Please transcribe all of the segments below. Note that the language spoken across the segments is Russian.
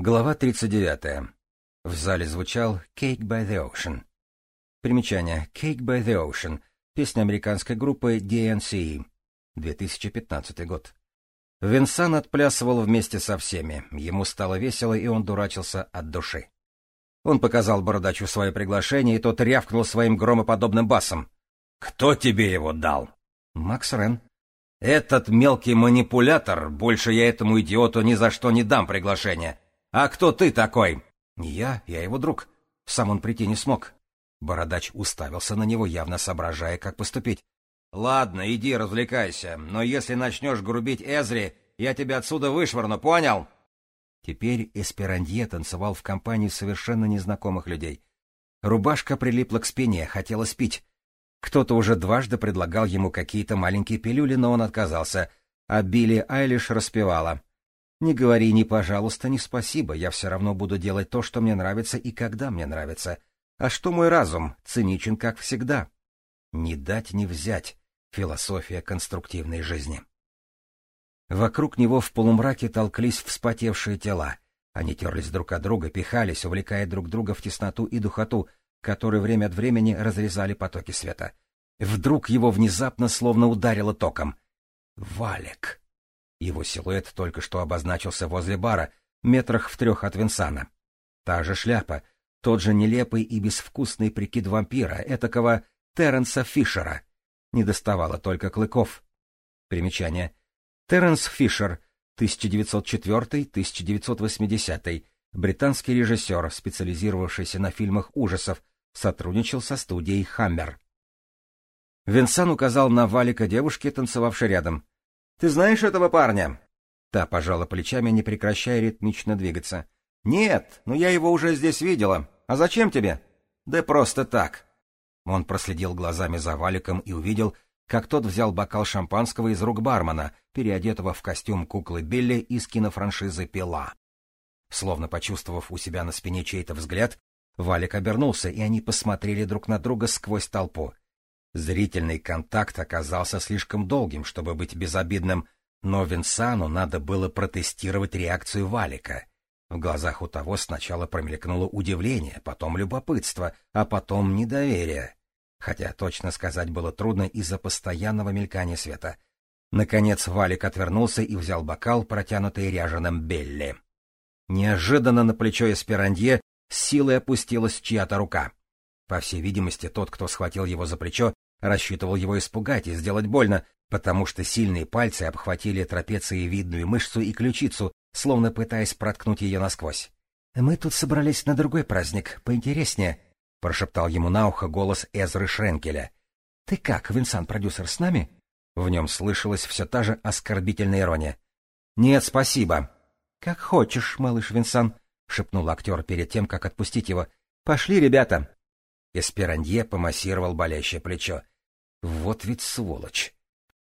Глава 39. В зале звучал «Cake by the Ocean». Примечание «Cake by the Ocean» — песня американской группы DNC, 2015 год. Винсан отплясывал вместе со всеми, ему стало весело, и он дурачился от души. Он показал бородачу свое приглашение, и тот рявкнул своим громоподобным басом. «Кто тебе его дал?» «Макс Рен». «Этот мелкий манипулятор, больше я этому идиоту ни за что не дам приглашение. «А кто ты такой?» «Не я, я его друг. Сам он прийти не смог». Бородач уставился на него, явно соображая, как поступить. «Ладно, иди развлекайся, но если начнешь грубить Эзри, я тебя отсюда вышвырну, понял?» Теперь Эсперандье танцевал в компании совершенно незнакомых людей. Рубашка прилипла к спине, хотелось пить. Кто-то уже дважды предлагал ему какие-то маленькие пилюли, но он отказался, а Билли Айлиш распевала. Не говори ни пожалуйста, ни спасибо, я все равно буду делать то, что мне нравится и когда мне нравится. А что мой разум? Циничен, как всегда. Не дать, не взять. Философия конструктивной жизни. Вокруг него в полумраке толклись вспотевшие тела. Они терлись друг от друга, пихались, увлекая друг друга в тесноту и духоту, которые время от времени разрезали потоки света. Вдруг его внезапно словно ударило током. Валик! Его силуэт только что обозначился возле бара, метрах в трех от Винсана. Та же шляпа, тот же нелепый и безвкусный прикид вампира, этакого Терренса Фишера. Не доставало только клыков. Примечание. Терренс Фишер, 1904-1980, британский режиссер, специализировавшийся на фильмах ужасов, сотрудничал со студией «Хаммер». Винсан указал на валика девушки, танцевавшей рядом. Ты знаешь этого парня?» Та пожала плечами, не прекращая ритмично двигаться. «Нет, но я его уже здесь видела. А зачем тебе?» «Да просто так». Он проследил глазами за Валиком и увидел, как тот взял бокал шампанского из рук бармена, переодетого в костюм куклы Билли из кинофраншизы «Пила». Словно почувствовав у себя на спине чей-то взгляд, Валик обернулся, и они посмотрели друг на друга сквозь толпу. Зрительный контакт оказался слишком долгим, чтобы быть безобидным, но Винсану надо было протестировать реакцию Валика. В глазах у того сначала промелькнуло удивление, потом любопытство, а потом недоверие. Хотя точно сказать было трудно из-за постоянного мелькания света. Наконец Валик отвернулся и взял бокал, протянутый ряженым Белли. Неожиданно на плечо Эсперандье с силой опустилась чья-то рука. По всей видимости, тот, кто схватил его за плечо, рассчитывал его испугать и сделать больно, потому что сильные пальцы обхватили трапециевидную мышцу и ключицу, словно пытаясь проткнуть ее насквозь. — Мы тут собрались на другой праздник, поинтереснее, — прошептал ему на ухо голос Эзры Шренкеля. — Ты как, Винсан-продюсер, с нами? В нем слышалась все та же оскорбительная ирония. — Нет, спасибо. — Как хочешь, малыш Винсан, — шепнул актер перед тем, как отпустить его. — Пошли, ребята. Эсперанье помассировал болящее плечо. Вот ведь сволочь.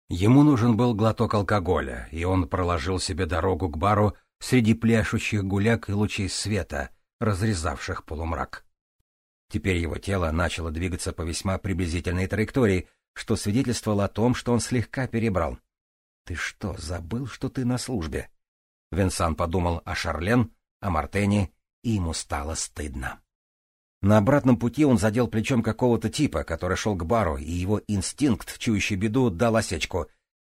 Ему нужен был глоток алкоголя, и он проложил себе дорогу к бару среди пляшущих гуляк и лучей света, разрезавших полумрак. Теперь его тело начало двигаться по весьма приблизительной траектории, что свидетельствовало о том, что он слегка перебрал. «Ты что, забыл, что ты на службе?» Венсан подумал о Шарлен, о Мартене, и ему стало стыдно. На обратном пути он задел плечом какого-то типа, который шел к бару, и его инстинкт, чующий беду, дал осечку.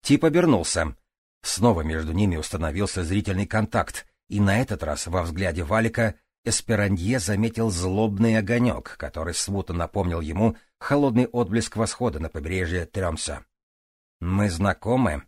Тип обернулся. Снова между ними установился зрительный контакт, и на этот раз во взгляде Валика Эсперанье заметил злобный огонек, который смутно напомнил ему холодный отблеск восхода на побережье Тремса. «Мы знакомы?»